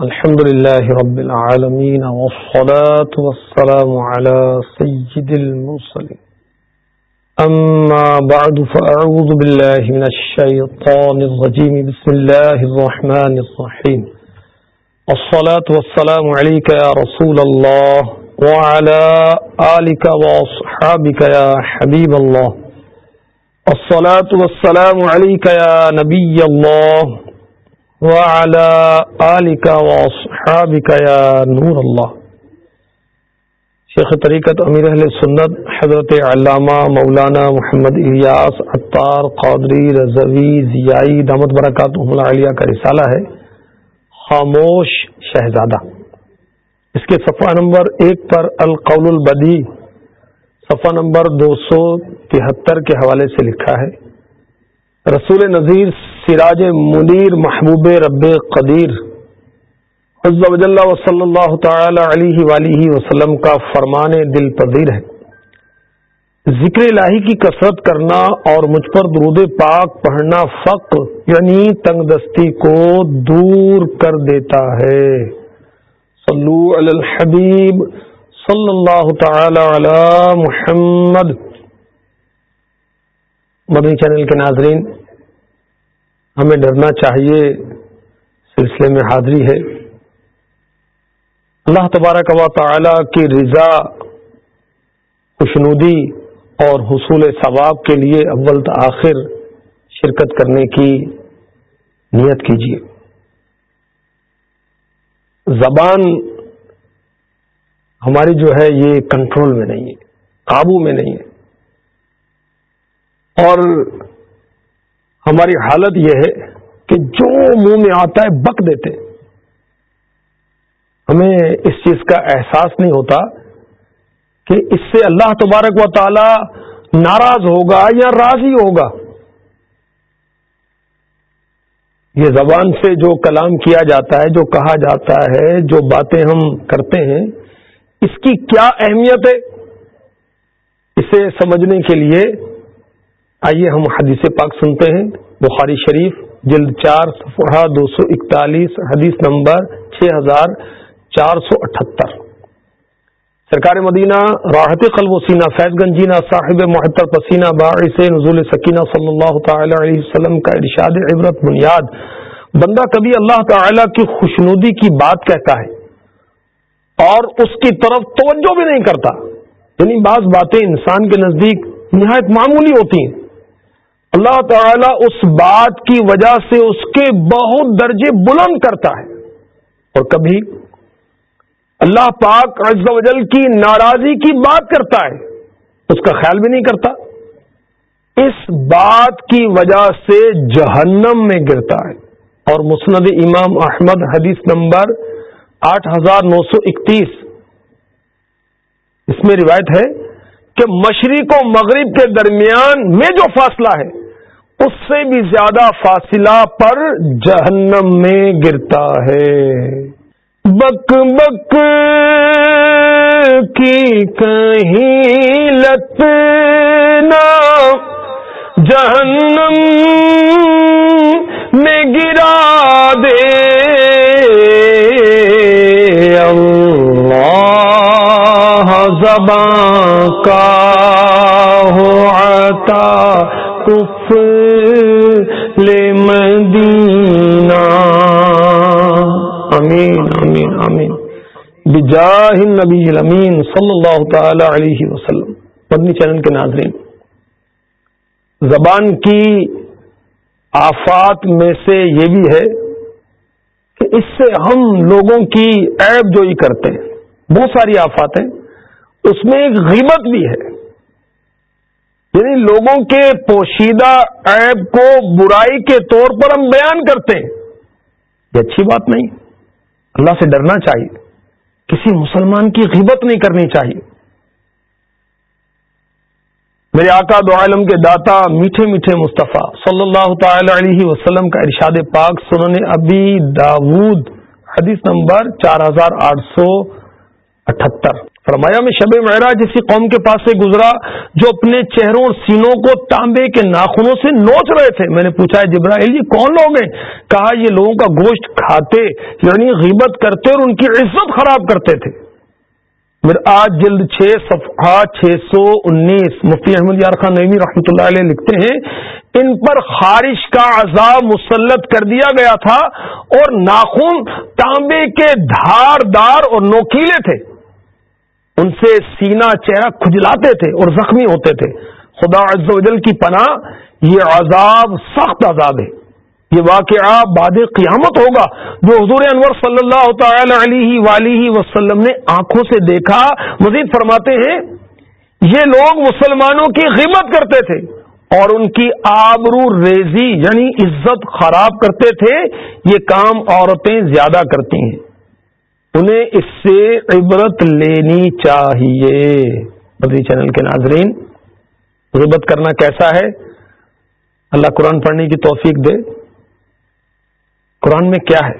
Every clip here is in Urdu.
الحمد لله رب العالمين والصلاة والسلام على سيد المرسلين. أما بعد، فأعوذ بالله من الشيطان الرجيم. بسم الله الرحمن الرحيم. الصلاة والسلام عليك يا رسول الله وعلى آلك وأصحابك يا حبيب الله. الصلاة والسلام عليك يا نبي الله نور اللہ شیخ طریقت امیر اہل سنت حضرت علامہ مولانا محمد الیاس اطار قادری رضوی ضیائی دامت برکات علیہ کا رسالہ ہے، خاموش شہزادہ۔ اس کے صفحہ نمبر ایک پر القول البدی، صفحہ نمبر دو سو تہتر کے حوالے سے لکھا ہے۔ رسول نذیر، سراج منیر، محبوب رب قدیر حضب اللہ وصلی اللہ تعالی علیہ ولیہ وسلم کا فرمان دل پذیر ہے۔ ذکر الہی کی کثرت کرنا اور مجھ پر درود پاک پڑھنا فقر یعنی تنگ دستی کو دور کر دیتا ہے۔ صلو علی الحبیب، صلی اللہ تعالی علی محمد۔ مدنی چینل کے ناظرین، ہمیں ڈرنا چاہیے سلسلے میں حاضری ہے۔ اللہ تبارک و تعالی کی رضا، خوشنودی اور حصول ثواب کے لیے اول آخر شرکت کرنے کی نیت کیجیے۔ زبان ہماری جو ہے یہ کنٹرول میں نہیں ہے، قابو میں نہیں ہے۔ اور ہماری حالت یہ ہے کہ جو منہ میں آتا ہے بک دیتے ہمیں اس چیز کا احساس نہیں ہوتا کہ اس سے اللہ تبارک و تعالی ناراض ہوگا یا راضی ہوگا۔ یہ زبان سے جو کلام کیا جاتا ہے، جو کہا جاتا ہے، جو باتیں ہم کرتے ہیں، اس کی کیا اہمیت ہے؟ اسے سمجھنے کے لیے آئیے ہم حدیث پاک سنتے ہیں۔ بخاری شریف، جلد چار، صفحہ دو سو اکتالیس، حدیث نمبر چھ ہزار چار سو اٹھہتر سرکار مدینہ، راحت قلب و سینہ، فیض گنجینہ صاحب محتر پسینہ، باعث نزول سکینہ صلی اللہ تعالی علیہ وسلم کا ارشاد عبرت بنیاد۔ بندہ کبھی اللہ تعالی کی خوشنودی کی بات کہتا ہے اور اس کی طرف توجہ بھی نہیں کرتا۔ یعنی بعض باتیں انسان کے نزدیک نہایت معمولی ہوتی ہیں۔ اللہ تعالی اس بات کی وجہ سے اس کے بہت درجے بلند کرتا ہے۔ اور کبھی اللہ پاک عز و جل کی ناراضی کی بات کرتا ہے، اس کا خیال بھی نہیں کرتا۔ اس بات کی وجہ سے جہنم میں گرتا ہے۔ اور مسند امام احمد حدیث نمبر آٹھ ہزار نو سو اکتیس۔ اس میں روایت ہے کہ مشرق و مغرب کے درمیان میں جو فاصلہ ہے اس سے بھی زیادہ فاصلہ پر جہنم میں گرتا ہے۔ بک بک کی کہیں لت جہنم میں گرا دے۔ اللہ زبان کا ہو عطا کف مدینہ۔ امین امین امین بجاہ النبی الامین صلی اللہ تعالی علیہ وسلم۔ مدنی چینل کے ناظرین، زبان کی آفات میں سے یہ بھی ہے کہ اس سے ہم لوگوں کی عیب جو ہی کرتے ہیں۔ بہت ساری آفات ہیں۔ اس میں ایک غیبت بھی ہے۔ یعنی لوگوں کے پوشیدہ عیب کو برائی کے طور پر ہم بیان کرتے ہیں۔ یہ اچھی بات نہیں۔ اللہ سے ڈرنا چاہیے۔ کسی مسلمان کی غیبت نہیں کرنی چاہیے۔ میرے آقا دو عالم کے داتا میٹھے میٹھے مصطفیٰ صلی اللہ تعالی علیہ وسلم کا ارشاد پاک سننے ابی داود، حدیث نمبر چار ہزار آٹھ سو اٹھہتر فرمایا، میں شب معراج جیسی قوم کے پاس سے گزرا جو اپنے چہروں اور سینوں کو تانبے کے ناخنوں سے نوچ رہے تھے۔ میں نے پوچھا جبراہیل یہ کون لوگ ہیں؟ کہا، یہ لوگوں کا گوشت کھاتے یعنی غیبت کرتے اور ان کی عزت خراب کرتے تھے۔ آج جلد چھ، صفحہ چھ سو انیس، مفتی احمد یار خان نئی رحمۃ اللہ علیہ لکھتے ہیں، ان پر خارش کا عذاب مسلط کر دیا گیا تھا اور ناخن تانبے کے دھار دار اور نوکیلے تھے۔ ان سے سینا چہرہ کھجلاتے تھے اور زخمی ہوتے تھے۔ خدا عز و جل کی پناہ، یہ عذاب، سخت عذاب ہے۔ یہ واقعہ بعد قیامت ہوگا۔ جو حضور انور صلی اللہ تعالی علیہ وسلم نے آنکھوں سے دیکھا، مزید فرماتے ہیں، یہ لوگ مسلمانوں کی قیمت کرتے تھے اور ان کی آبرو ریزی یعنی عزت خراب کرتے تھے۔ یہ کام عورتیں زیادہ کرتی ہیں۔ انہیں اس سے عبرت لینی چاہیے۔ بدری چینل کے ناظرین غبت کرنا کیسا ہے؟ اللہ قرآن پڑھنے کی توفیق دے۔ قرآن میں کیا ہے؟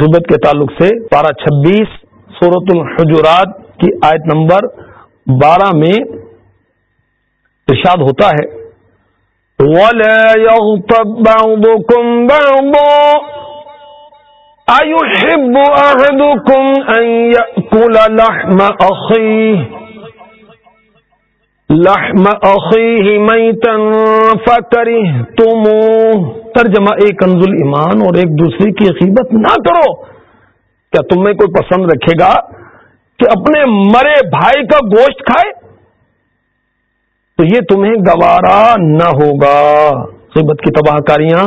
غبت کے تعلق سے پارہ چھبیس صورت الحجرات کی آیت نمبر بارہ میں ارشاد ہوتا ہے۔ أيحب أحدكم أن يأكل لحم أخيه؟ لحم أخيه ميتا فكرهتموه. ترجمہ ایک کنز ایمان اور ایک دوسرے کی عقیبت نہ کرو. کیا تم میں کوئی پسند رکھے گا کہ اپنے مرے بھائی کا گوشت کھائے؟ تو یہ تمہیں گوارا نہ ہوگا. غیبت کی تباہ کاریاں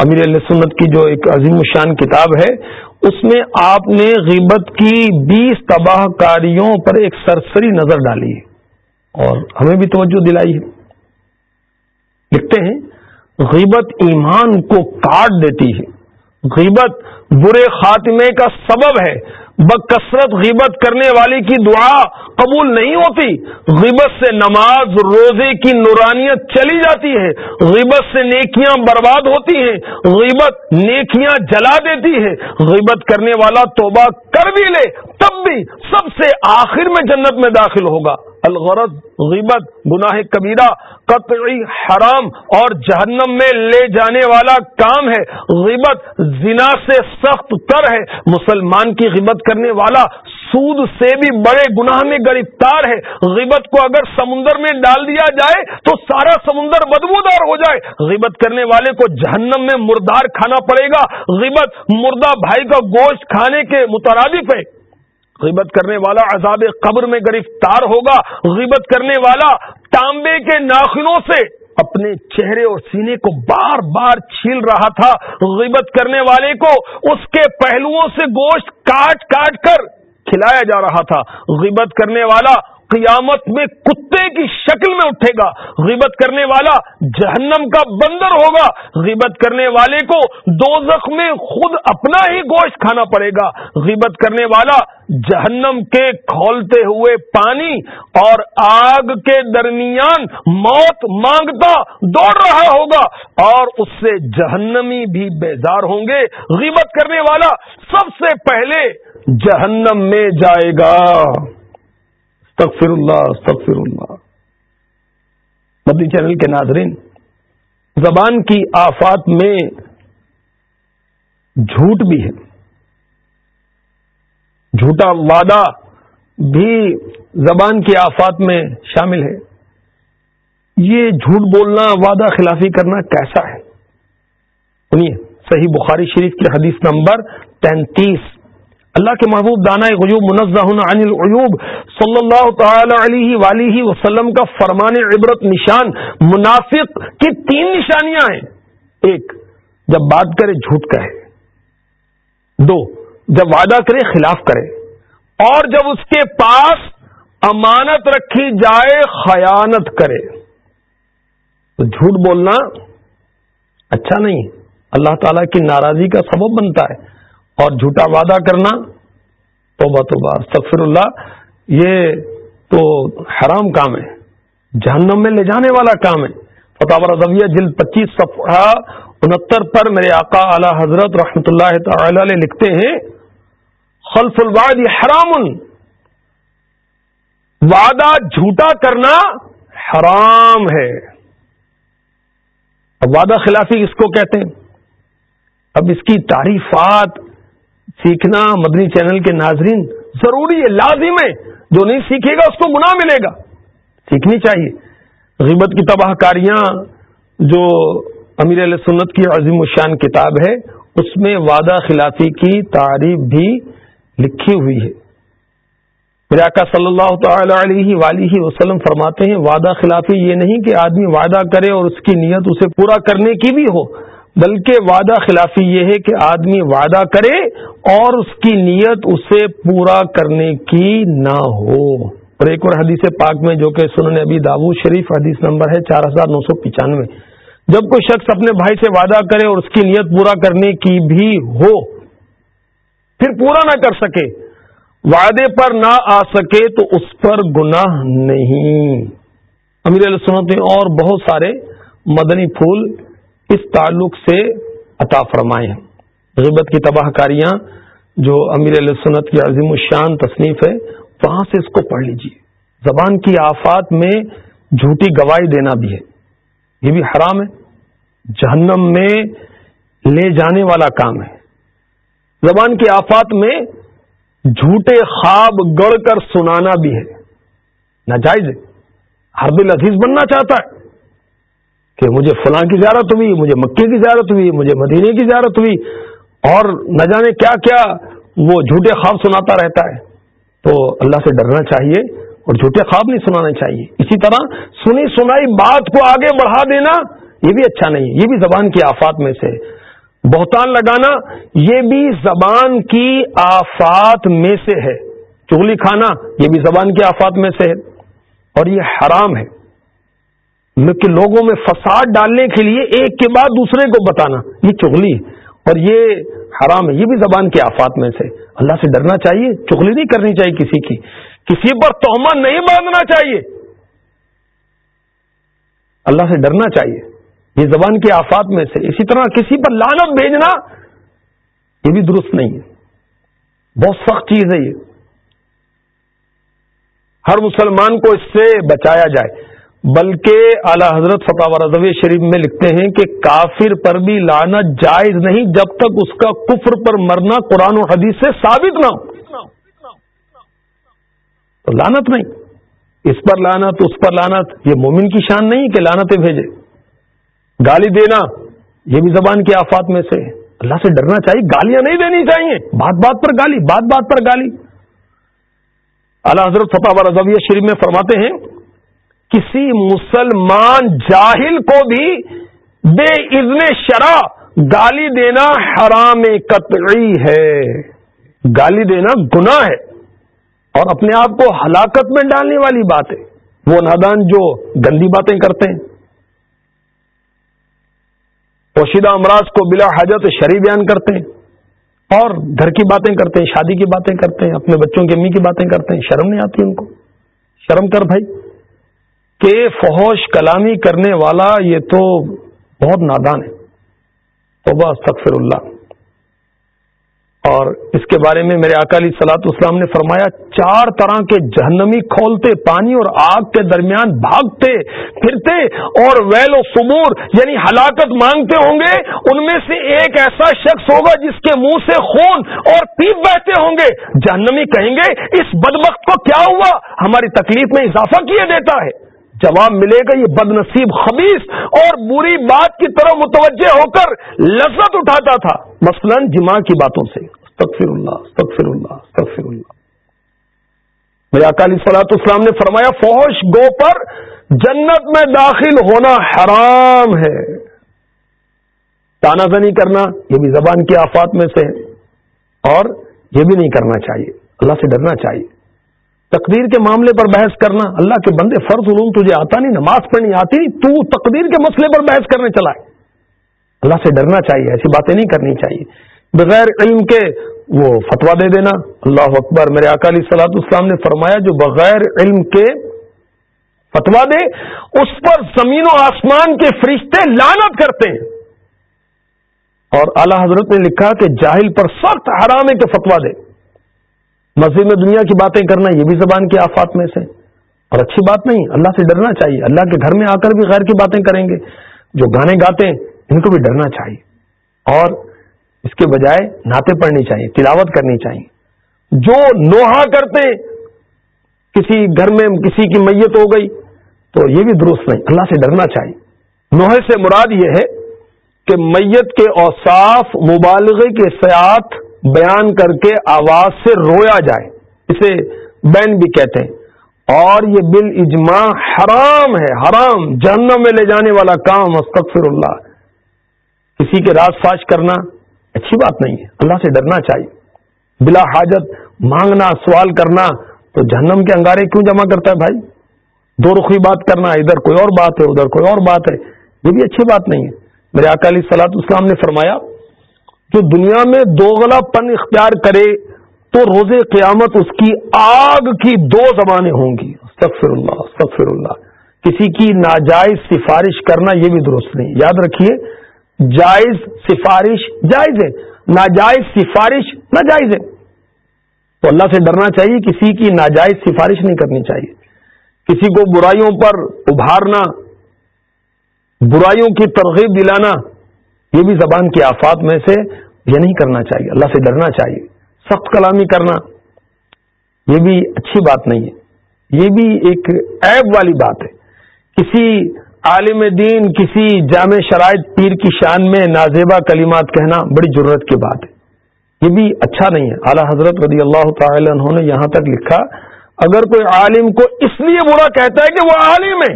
امیر علیہ سنت کی جو ایک عظیم شان کتاب ہے، اس میں آپ نے غیبت کی بیس تباہ کاریوں پر ایک سرسری نظر ڈالی ہے۔ اور ہمیں بھی توجہ دلائی ہے۔ لکھتے ہیں، غیبت ایمان کو کاٹ دیتی ہے۔ غیبت برے خاتمے کا سبب ہے۔ بکثرت غیبت کرنے والی کی دعا قبول نہیں ہوتی۔ غیبت سے نماز، روزے کی نورانیت چلی جاتی ہے۔ غیبت سے نیکیاں برباد ہوتی ہیں۔ غیبت نیکیاں جلا دیتی ہے غیبت کرنے والا توبہ کر بھی لے، تب بھی سب سے آخر میں جنت میں داخل ہوگا۔ الغرض، غیبت، گناہ کبیرہ، قطعی حرام اور جہنم میں لے جانے والا کام ہے۔ غیبت زنا سے سخت تر ہے۔ مسلمان کی غیبت کرنے والا سود سے بھی بڑے گناہ میں گرفتار ہے۔ غیبت کو اگر سمندر میں ڈال دیا جائے تو سارا سمندر بدبودار ہو جائے۔ غیبت کرنے والے کو جہنم میں مردار کھانا پڑے گا۔ غیبت مردہ بھائی کا گوشت کھانے کے مترادف ہے۔ غیبت کرنے والا عذاب قبر میں گرفتار ہوگا۔ غیبت کرنے والا تانبے کے ناخنوں سے اپنے چہرے اور سینے کو بار بار چھیل رہا تھا۔ غیبت کرنے والے کو اس کے پہلوؤں سے گوشت کاٹ کاٹ کر کھلایا جا رہا تھا۔ غیبت کرنے والا قیامت میں کتے کی شکل میں اٹھے گا۔ غیبت کرنے والا جہنم کا بندر ہوگا۔ غیبت کرنے والے کو دو میں خود اپنا ہی گوشت کھانا پڑے گا۔ غیبت کرنے والا جہنم کے کھولتے ہوئے پانی اور آگ کے درمیان موت مانگتا دوڑ رہا ہوگا اور اس سے جہنمی بھی بیزار ہوں گے۔ غیبت کرنے والا سب سے پہلے جہنم میں جائے گا۔ استغفر اللہ استغفر اللہ۔ مدی چینل کے ناظرین، زبان کی آفات میں جھوٹ بھی ہے۔ جھوٹا وعدہ بھی زبان کی آفات میں شامل ہے۔ یہ جھوٹ بولنا، وعدہ خلافی کرنا کیسا ہے؟ سنیے، صحیح بخاری شریف کی حدیث نمبر تینتیس۔ اللہ کے محبوب دانا غیوب منزہ عن العیوب صلی اللہ تعالی علیہ ولیہ وسلم کا فرمان عبرت نشان منافق کی تین نشانیاں ہیں۔ ایک، جب بات کرے جھوٹ کہے۔ دو، جب وعدہ کرے خلاف کرے۔ اور جب اس کے پاس امانت رکھی جائے خیانت کرے۔ تو جھوٹ بولنا اچھا نہیں۔ اللہ تعالی کی ناراضی کا سبب بنتا ہے۔ اور جھوٹا وعدہ کرنا، توبہ توبہ، استغفر اللہ، یہ تو حرام کام ہے، جہنم میں لے جانے والا کام ہے۔ فتح رضویہ جلد پچیس صفحہ انہتر پر میرے آقا اعلی حضرت رحمت اللہ تعالی علیہ لکھتے ہیں، خلف الواد حرام۔ وعدہ جھوٹا کرنا حرام ہے۔ اب وعدہ خلافی اس کو کہتے ہیں؟ اب اس کی تعریفات سیکھنا مدنی چینل کے ناظرین ضروری ہے، لازم ہے۔ جو نہیں سیکھے گا، اس کو گناہ ملے گا۔ سیکھنی چاہیے۔ غیبت کی تباہ کاریاں، جو امیر علیہ سنت کی عظیم الشان کتاب ہے، اس میں وعدہ خلافی کی تعریف بھی لکھی ہوئی ہے۔ میرے آقا صلی اللہ تعالی علیہ ولیہ وسلم فرماتے ہیں، وعدہ خلافی یہ نہیں کہ آدمی وعدہ کرے اور اس کی نیت اسے پورا کرنے کی بھی ہو، بلکہ وعدہ خلافی یہ ہے کہ آدمی وعدہ کرے اور اس کی نیت اسے پورا کرنے کی نہ ہو۔ اور ایک اور حدیث پاک میں جو کہ سنن ابھی داو شریف حدیث نمبر ہے چار ہزار نو سو پچانوے۔ جب کوئی شخص اپنے بھائی سے وعدہ کرے اور اس کی نیت پورا کرنے کی بھی ہو، پھر پورا نہ کر سکے، وعدے پر نہ آ سکے تو اس پر گناہ نہیں۔ امیر علیہ سنت اور بہت سارے مدنی پھول اس تعلق سے عطا فرمائے۔ ہیں غیبت کی تباہ کاریاں جو امیر علیہ سنت کی عظیم الشان تصنیف ہے، وہاں سے اس کو پڑھ لیجیے زبان کی آفات میں جھوٹی گواہی دینا بھی ہے۔ یہ بھی حرام ہے۔ جہنم میں لے جانے والا کام ہے۔ زبان کی آفات میں جھوٹے خواب گڑ کر سنانا بھی ہے۔ ناجائز ہے۔ ہر دل عزیز بننا چاہتا ہے کہ مجھے فلاں کی زیارت ہوئی، مجھے مکے کی زیارت ہوئی، مجھے مدینے کی زیارت ہوئی اور نہ جانے کیا کیا وہ جھوٹے خواب سناتا رہتا ہے۔ تو اللہ سے ڈرنا چاہیے اور جھوٹے خواب نہیں سنانا چاہیے۔ اسی طرح سنی سنائی بات کو آگے بڑھا دینا، یہ بھی اچھا نہیں یہ بھی زبان کی آفات میں سے۔ بہتان لگانا، یہ بھی زبان کی آفات میں سے ہے۔ چگلی کھانا، یہ بھی زبان کی آفات میں سے ہے۔ اور یہ حرام ہے۔ کہ لوگوں میں فساد ڈالنے کے لیے ایک کے بعد دوسرے کو بتانا، یہ چگلی اور یہ حرام ہے، یہ بھی زبان کے آفات میں سے۔ اللہ سے ڈرنا چاہیے چگلی نہیں کرنی چاہیے کسی کی۔ کسی پر توہمہ نہیں باندھنا چاہیے۔ اللہ سے ڈرنا چاہیے۔ یہ زبان کے آفات میں سے۔ اسی طرح کسی پر لانت بھیجنا، یہ بھی درست نہیں ہے۔ بہت سخت چیز ہے یہ۔ ہر مسلمان کو اس سے بچایا جائے۔ بلکہ اعلی حضرت فتح رضوی شریف میں لکھتے ہیں کہ کافر پر بھی لانت جائز نہیں جب تک اس کا کفر پر مرنا قرآن و حدیث سے ثابت نہ ہو۔ تو لانت نہیں۔ اس پر لانت اس پر لانت یہ مومن کی شان نہیں کہ لانتیں بھیجے۔ گالی دینا، یہ بھی زبان کے آفات میں سے۔ اللہ سے ڈرنا چاہیے، گالیاں نہیں دینی چاہیے۔ بات بات پر گالی، بات بات پر گالی۔ اللہ حضرت فتح رضویہ شریف میں فرماتے ہیں کسی مسلمان جاہل کو بھی بے ازن شرع گالی دینا حرام قطعی ہے۔ گالی دینا گناہ ہے۔ اور اپنے آپ کو ہلاکت میں ڈالنے والی بات ہے۔ وہ نادان جو گندی باتیں کرتے ہیں۔ پوشیدہ امراض کو بلا حاجت شری بیان کرتے ہیں۔ اور گھر کی باتیں کرتے ہیں، شادی کی باتیں کرتے ہیں، اپنے بچوں کی امی کی باتیں کرتے ہیں۔ شرم نہیں آتی ان کو۔ شرم کر بھائی۔ کہ فحوش کلامی کرنے والا یہ تو بہت نادان ہے۔ تو بس اللہ۔ اور اس کے بارے میں میرے اکالی سلاط اسلام نے فرمایا، چار طرح کے جہنمی کھولتے، پانی اور آگ کے درمیان بھاگتے، پھرتے اور ویل و سبور یعنی ہلاکت مانگتے ہوں گے، ان میں سے ایک ایسا شخص ہوگا جس کے منہ سے خون اور پیپ بہتے ہوں گے۔ جہنمی کہیں گے، اس بدبخت کو کیا ہوا؟ ہماری تکلیف میں اضافہ کیے دیتا ہے۔ جواب ملے گا یہ بد نصیب خبیص اور بری بات کی طرف متوجہ ہو کر لذت اٹھاتا تھا۔ مثلا جمع کی باتوں سے۔ استغفر اللہ استغفر اللہ استغفر اللہ۔ میرے اکالی سلاط اسلام نے فرمایا فوش گو پر جنت میں داخل ہونا حرام ہے۔ تانا زنی کرنا، یہ بھی زبان کی آفات میں سے اور یہ بھی نہیں کرنا چاہیے۔ اللہ سے ڈرنا چاہیے۔ تقدیر کے معاملے پر بحث کرنا، اللہ کے بندے فرض علوم تجھے آتا نہیں، نماز پڑھنی آتی نہیں، تو تقدیر کے مسئلے پر بحث کرنے چلا ہے۔ اللہ سے ڈرنا چاہیے، ایسی باتیں نہیں کرنی چاہیے۔ بغیر علم کے وہ فتوا دے دینا۔ اللہ اکبر، میرے اکالی سلاط اسلام نے فرمایا، جو بغیر علم کے فتوا دے، اس پر زمین و آسمان کے فرشتے لانت کرتے ہیں۔ اور اعلی حضرت نے لکھا کہ جاہل پر سخت حرام ہے کہ فتوا دے۔ مسجد میں دنیا کی باتیں کرنا یہ بھی زبان کی آفات میں سے۔ اور اچھی بات نہیں، اللہ سے ڈرنا چاہیے۔ اللہ کے گھر میں آ کر بھی غیر کی باتیں کریں گے۔ جو گانے گاتے ہیں، ان کو بھی ڈرنا چاہیے۔ اور اس کے بجائے نعتیں پڑھنی چاہیے، تلاوت کرنی چاہیے۔ جو نوحا کرتے کسی گھر میں کسی کی میت ہو گئی، تو یہ بھی درست نہیں، اللہ سے ڈرنا چاہیے۔ نوحے سے مراد یہ ہے کہ میت کے اوصاف، مبالغے کے سیاحت بیان کر کے آواز سے رویا جائے، اسے بین بھی کہتے ہیں۔ اور یہ بل اجماع حرام ہے، حرام، جہنم میں لے جانے والا کام، استغفر اللہ۔ کسی کے راز فاش کرنا اچھی بات نہیں ہے، اللہ سے ڈرنا چاہیے۔ بلا حاجت مانگنا، سوال کرنا، تو جہنم کے انگارے کیوں جمع کرتا ہے بھائی؟ دو رخی بات کرنا، ادھر کوئی اور بات ہے، ادھر کوئی اور بات ہے، یہ بھی اچھی بات نہیں ہے۔ میرے اکالی سلاط اسلام نے فرمایا جو دنیا میں دوغلا پن اختیار کرے تو روز قیامت اس کی آگ کی دو زبانیں ہوں گی۔ سفر اللہ سفر اللہ۔ کسی کی ناجائز سفارش کرنا یہ بھی درست نہیں۔ یاد رکھیے، جائز سفارش جائز ہے، ناجائز سفارش ناجائز ہے۔ تو اللہ سے ڈرنا چاہیے، کسی کی ناجائز سفارش نہیں کرنی چاہیے۔ کسی کو برائیوں پر ابھارنا، برائیوں کی ترغیب دلانا یہ بھی زبان کی آفات میں سے یہ نہیں کرنا چاہیے، اللہ سے ڈرنا چاہیے۔ سخت کلامی کرنا، یہ بھی اچھی بات نہیں ہے۔ یہ بھی ایک عیب والی بات ہے۔ کسی عالم دین، کسی جامع شرائط پیر کی شان میں نازیبا کلمات کہنا بڑی ضرورت کی بات ہے۔ یہ بھی اچھا نہیں ہے۔ اعلی حضرت رضی اللہ تعالی انہوں نے یہاں تک لکھا، اگر کوئی عالم کو اس لیے برا کہتا ہے کہ وہ عالم ہے،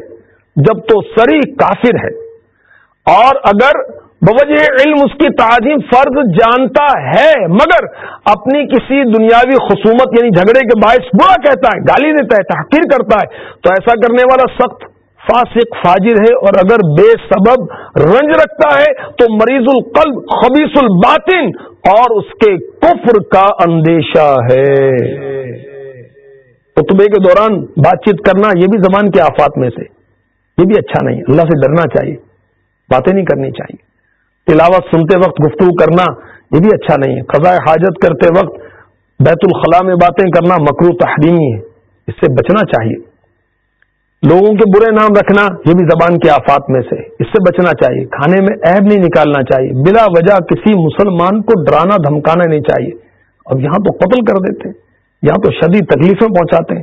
جب تو سری کافر ہے۔ اور اگر بوجہ علم اس کی تعظیم فرض جانتا ہے، مگر اپنی کسی دنیاوی خصومت یعنی جھگڑے کے باعث برا کہتا ہے، گالی دیتا ہے، تحقیر کرتا ہے، تو ایسا کرنے والا سخت فاسق فاجر ہے، اور اگر بے سبب رنج رکھتا ہے تو مریض القلب خبیص الباطن، اور اس کے کفر کا اندیشہ ہے۔ خطبے کے دوران بات چیت کرنا یہ بھی زبان کے آفات میں سے، یہ بھی اچھا نہیں، اللہ سے ڈرنا چاہیے، باتیں نہیں کرنی چاہیے۔ تلاوت سنتے وقت گفتگو کرنا یہ بھی اچھا نہیں ہے۔ خزائے حاجت کرتے وقت بیت الخلاء میں باتیں کرنا مکرو تحریمی ہے۔ اس سے بچنا چاہیے۔ لوگوں کے برے نام رکھنا یہ بھی زبان کے آفات میں سے۔ اس سے بچنا چاہیے۔ کھانے میں عیب نہیں نکالنا چاہیے۔ بلا وجہ کسی مسلمان کو ڈرانا دھمکانا نہیں چاہیے۔ اب یہاں تو قتل کر دیتے ہیں۔ یہاں تو شدید تکلیفیں پہنچاتے ہیں۔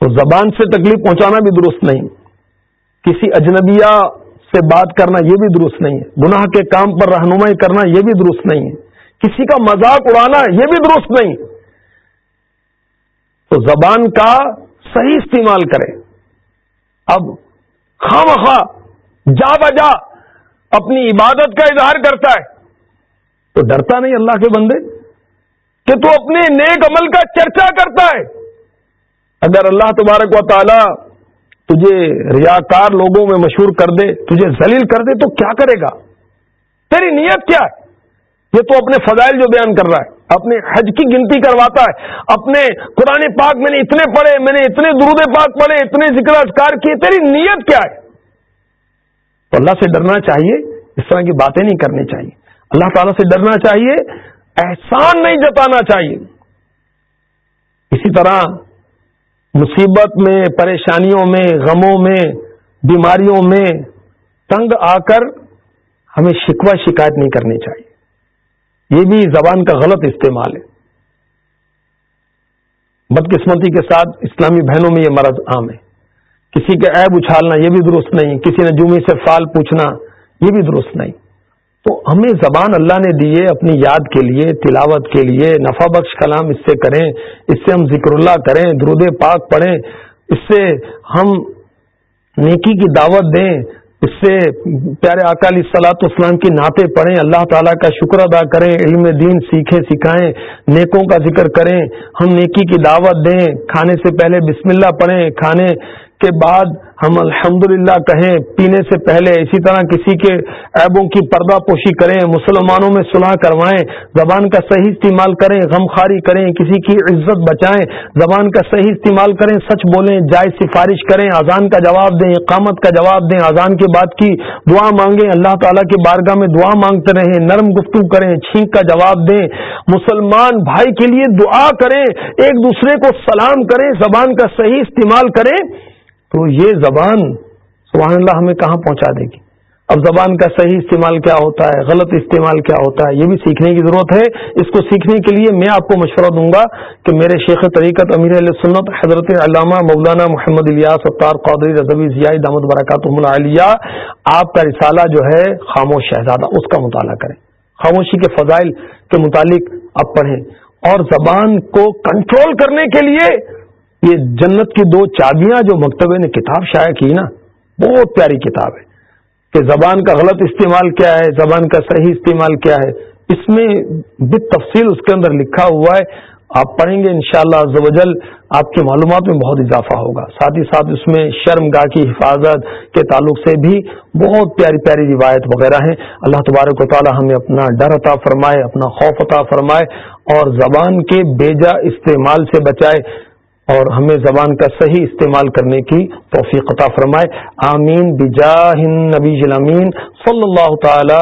تو زبان سے تکلیف پہنچانا بھی درست نہیں۔ کسی اجنبیہ سے بات کرنا یہ بھی درست نہیں ہے۔ گناہ کے کام پر رہنمائی کرنا یہ بھی درست نہیں ہے۔ کسی کا مذاق اڑانا یہ بھی درست نہیں۔ تو زبان کا صحیح استعمال کرے اب خام خواہ جا بجا اپنی عبادت کا اظہار کرتا ہے۔ تو ڈرتا نہیں اللہ کے بندے کہ تو اپنے نیک عمل کا چرچا کرتا ہے۔ اگر اللہ تبارک و تعالی تجھے ریاکار لوگوں میں مشہور کر دے، تجھے ذلیل کر دے، تو کیا کرے گا؟ تیری نیت کیا ہے؟ یہ تو اپنے فضائل جو بیان کر رہا ہے، اپنے حج کی گنتی کرواتا ہے، اپنے قرآن پاک میں نے اتنے پڑھے، میں نے اتنے درود پاک پڑھے، اتنے ذکر اذکار کیے، تیری نیت کیا ہے؟ تو اللہ سے ڈرنا چاہیے، اس طرح کی باتیں نہیں کرنی چاہیے۔ اللہ تعالیٰ سے ڈرنا چاہیے، احسان نہیں جتانا چاہیے۔ اسی طرح مصیبت میں، پریشانیوں میں، غموں میں، بیماریوں میں تنگ آ کر ہمیں شکوہ شکایت نہیں کرنی چاہیے۔ یہ بھی زبان کا غلط استعمال ہے۔ بدقسمتی کے ساتھ اسلامی بہنوں میں یہ مرض عام ہے۔ کسی کے عیب اچھالنا یہ بھی درست نہیں، کسی نے جمعے سے فال پوچھنا یہ بھی درست نہیں۔ تو ہمیں زبان اللہ نے دیے اپنی یاد کے لیے، تلاوت کے لیے، نفع بخش کلام اس سے کریں، اس سے ہم ذکر اللہ کریں، درود پاک پڑھیں، اس سے ہم نیکی کی دعوت دیں، اس سے پیارے اکالی سلاط اسلام کی نعتیں پڑھیں، اللہ تعالیٰ کا شکر ادا کریں، علم دین سیکھیں، سکھائیں، نیکوں کا ذکر کریں، ہم نیکی کی دعوت دیں، کھانے سے پہلے بسم اللہ پڑھیں، کھانے کے بعد ہم الحمدللہ کہیں پینے سے پہلے اسی طرح کسی کے عیبوں کی پردہ پوشی کریں، مسلمانوں میں صلح کروائیں، زبان کا صحیح استعمال کریں غمخاری کریں، کسی کی عزت بچائیں، زبان کا صحیح استعمال کریں، سچ بولیں، جائز سفارش کریں، اذان کا جواب دیں، اقامت کا جواب دیں، اذان کے بعد کی دعا مانگیں، اللہ تعالیٰ کی بارگاہ میں دعا مانگتے رہیں، نرم گفتگو کریں، چھینک کا جواب دیں، مسلمان بھائی کے لیے دعا کریں، ایک دوسرے کو سلام کریں، زبان کا صحیح استعمال کریں تو یہ زبان سبحان اللہ ہمیں کہاں پہنچا دے گی؟ اب زبان کا صحیح استعمال کیا ہوتا ہے؟ غلط استعمال کیا ہوتا ہے؟ یہ بھی سیکھنے کی ضرورت ہے۔ اس کو سیکھنے کے لیے میں آپ کو مشورہ دوں گا کہ میرے شیخ طریقت امیر علیہ سنت حضرت علامہ مولانا محمد الیاس ستار قادری رضوی ضیائی دامد برکات علیہ آپ کا رسالہ جو ہے خاموش شہزادہ، اس کا مطالعہ کریں۔ خاموشی کے فضائل کے متعلق آپ پڑھیں۔ اور زبان کو کنٹرول کرنے کے لیے یہ جنت کی دو چابیاں جو مکتبے نے کتاب شائع کی نا، بہت پیاری کتاب ہے۔ کہ زبان کا غلط استعمال کیا ہے، زبان کا صحیح استعمال کیا ہے۔ اس میں بت تفصیل اس کے اندر لکھا ہوا ہے۔ آپ پڑھیں گے انشاءاللہ شاء اللہ آپ کی معلومات میں بہت اضافہ ہوگا۔ ساتھ ہی ساتھ اس میں شرم گاہ کی حفاظت کے تعلق سے بھی بہت پیاری پیاری روایت وغیرہ ہیں۔ اللہ تبارک و تعالی ہمیں اپنا ڈر عطا فرمائے، اپنا خوف عطا فرمائے اور زبان کے بیجا استعمال سے بچائے۔ اور ہمیں زبان کا صحیح استعمال کرنے کی توفیق عطا فرمائے۔ آمین بجاہ نبی صلی اللہ تعالی